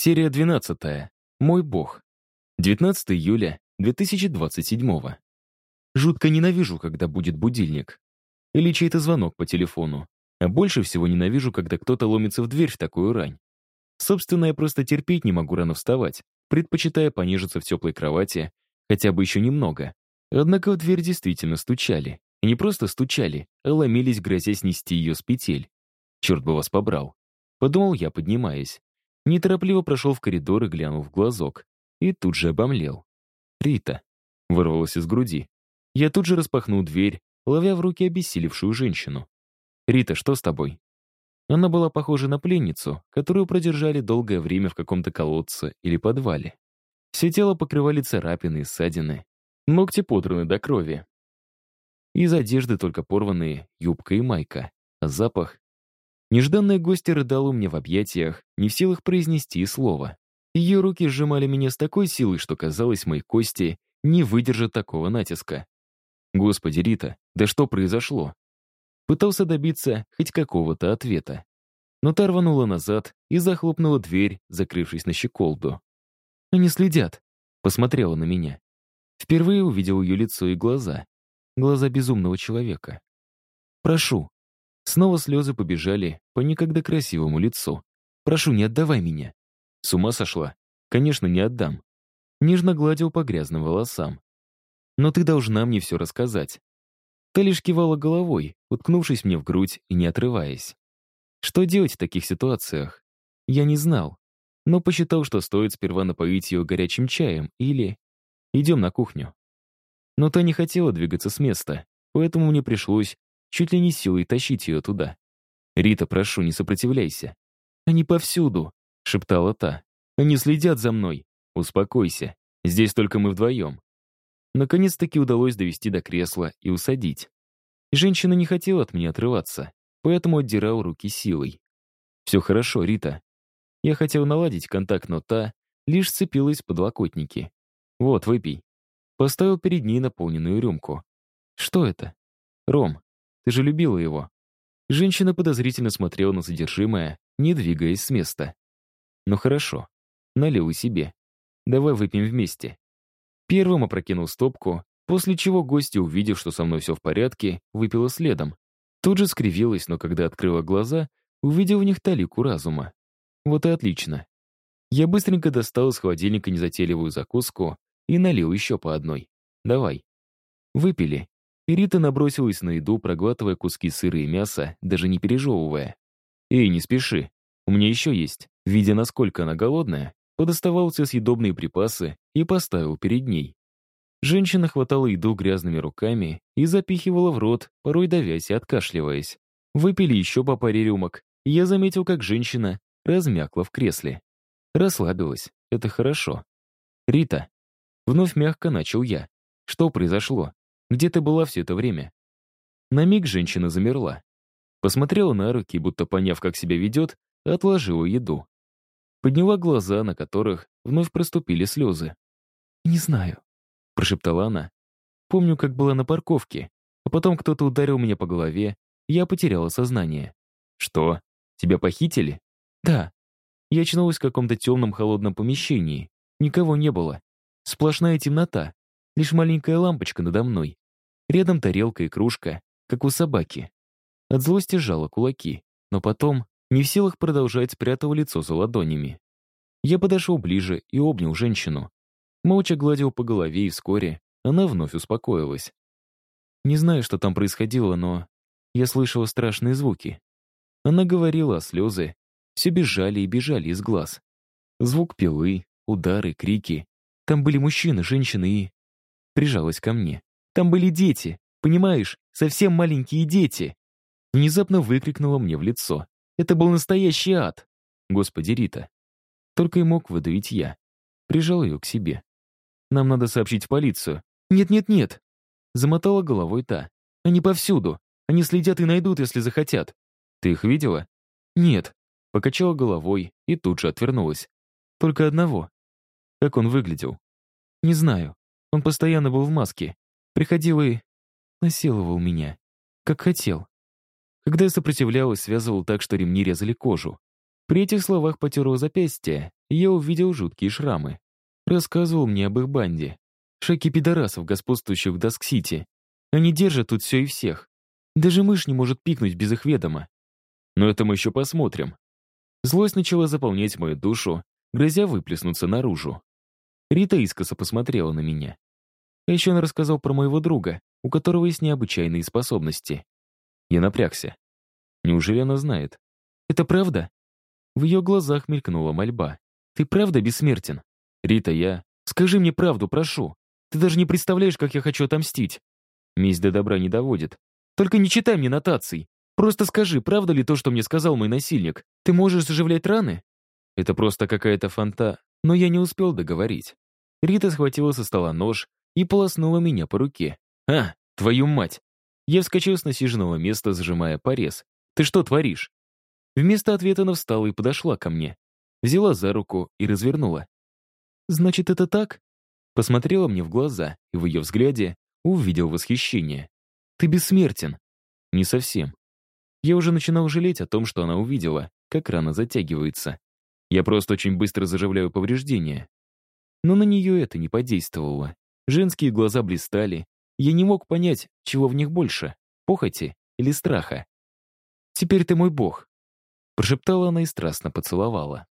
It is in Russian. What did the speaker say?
Серия 12. Мой бог. 19 июля 2027. Жутко ненавижу, когда будет будильник. Или чей-то звонок по телефону. А больше всего ненавижу, когда кто-то ломится в дверь в такую рань. Собственно, я просто терпеть не могу рано вставать, предпочитая понежиться в теплой кровати хотя бы еще немного. Однако в дверь действительно стучали. И не просто стучали, а ломились, грозя снести ее с петель. Черт бы вас побрал. Подумал я, поднимаясь. Неторопливо прошел в коридор и глянул в глазок. И тут же обомлел. «Рита!» — вырвалось из груди. Я тут же распахнул дверь, ловя в руки обессилевшую женщину. «Рита, что с тобой?» Она была похожа на пленницу, которую продержали долгое время в каком-то колодце или подвале. Все тело покрывали царапины и ссадины, ногти подраны до крови. Из одежды только порванные юбка и майка, а запах Нежданная гостья рыдала у меня в объятиях, не в силах произнести слова. Ее руки сжимали меня с такой силой, что, казалось, мои кости не выдержат такого натиска. Господи, Рита, да что произошло? Пытался добиться хоть какого-то ответа. Но та рванула назад и захлопнула дверь, закрывшись на щеколду. «Они следят», — посмотрела на меня. Впервые увидел ее лицо и глаза. Глаза безумного человека. «Прошу, Снова слезы побежали по никогда красивому лицу. «Прошу, не отдавай меня». С ума сошла? Конечно, не отдам. Нежно гладил по грязным волосам. «Но ты должна мне все рассказать». Та лишь кивала головой, уткнувшись мне в грудь и не отрываясь. Что делать в таких ситуациях? Я не знал, но посчитал, что стоит сперва напоить ее горячим чаем или... Идем на кухню. Но та не хотела двигаться с места, поэтому мне пришлось чуть ли не силой тащить ее туда. «Рита, прошу, не сопротивляйся». «Они повсюду», — шептала та. «Они следят за мной. Успокойся. Здесь только мы вдвоем». Наконец-таки удалось довести до кресла и усадить. Женщина не хотела от меня отрываться, поэтому отдирал руки силой. «Все хорошо, Рита». Я хотел наладить контакт, но та лишь сцепилась в подлокотники. «Вот, выпей». Поставил перед ней наполненную рюмку. «Что это?» «Ром. Ты же любила его». Женщина подозрительно смотрела на содержимое, не двигаясь с места. «Ну хорошо. Налил и себе. Давай выпьем вместе». Первым опрокинул стопку, после чего гостья, увидев, что со мной все в порядке, выпила следом. Тут же скривилась, но когда открыла глаза, увидел в них талику разума. Вот и отлично. Я быстренько достал из холодильника незатейливую закуску и налил еще по одной. Давай. Выпили. И Рита набросилась на еду, проглатывая куски сыра и мяса, даже не пережевывая. «Эй, не спеши. У меня еще есть». Видя, насколько она голодная, подоставал все съедобные припасы и поставил перед ней. Женщина хватала еду грязными руками и запихивала в рот, порой давясь и откашливаясь. Выпили еще по паре рюмок, и я заметил, как женщина размякла в кресле. Расслабилась. Это хорошо. «Рита». Вновь мягко начал я. «Что произошло?» Где ты была все это время?» На миг женщина замерла. Посмотрела на руки, будто поняв, как себя ведет, отложила еду. Подняла глаза, на которых вновь проступили слезы. «Не знаю», — прошептала она. «Помню, как была на парковке, а потом кто-то ударил меня по голове, я потеряла сознание». «Что? Тебя похитили?» «Да». Я очнулась в каком-то темном холодном помещении. Никого не было. Сплошная темнота. Лишь маленькая лампочка надо мной. Рядом тарелка и кружка, как у собаки. От злости сжала кулаки, но потом, не в силах продолжать, спрятал лицо за ладонями. Я подошел ближе и обнял женщину. Молча гладил по голове, и вскоре она вновь успокоилась. Не знаю, что там происходило, но я слышала страшные звуки. Она говорила, а слезы все бежали и бежали из глаз. Звук пилы, удары, крики. Там были мужчины, женщины и прижалась ко мне. «Там были дети, понимаешь? Совсем маленькие дети!» Внезапно выкрикнула мне в лицо. «Это был настоящий ад!» «Господи, Рита!» Только и мог выдавить я. Прижал ее к себе. «Нам надо сообщить в полицию». «Нет-нет-нет!» Замотала головой та. «Они повсюду. Они следят и найдут, если захотят». «Ты их видела?» «Нет». Покачала головой и тут же отвернулась. «Только одного». Как он выглядел? «Не знаю. Он постоянно был в маске. Приходил и насиловал меня, как хотел. Когда я сопротивлялась, связывал так, что ремни резали кожу. При этих словах потер запястье, и я увидел жуткие шрамы. Рассказывал мне об их банде. Шаки пидорасов, господствующих в Даск-Сити. Они держат тут все и всех. Даже мышь не может пикнуть без их ведома. Но это мы еще посмотрим. Злость начала заполнять мою душу, грозя выплеснуться наружу. Рита искоса посмотрела на меня. А еще он рассказал про моего друга, у которого есть необычайные способности. Я напрягся. Неужели она знает? Это правда? В ее глазах мелькнула мольба. Ты правда бессмертен? Рита, я... Скажи мне правду, прошу. Ты даже не представляешь, как я хочу отомстить. Месть до добра не доводит. Только не читай мне нотаций. Просто скажи, правда ли то, что мне сказал мой насильник? Ты можешь заживлять раны? Это просто какая-то фанта... Но я не успел договорить. Рита схватила со стола нож и полоснула меня по руке. «А, твою мать!» Я вскочил с насиженного места, сжимая порез. «Ты что творишь?» Вместо ответа она встала и подошла ко мне. Взяла за руку и развернула. «Значит, это так?» Посмотрела мне в глаза, и в ее взгляде увидел восхищение. «Ты бессмертен». «Не совсем». Я уже начинал жалеть о том, что она увидела, как рана затягивается. Я просто очень быстро заживляю повреждения. Но на нее это не подействовало. Женские глаза блистали. Я не мог понять, чего в них больше — похоти или страха. «Теперь ты мой бог», — прошептала она и страстно поцеловала.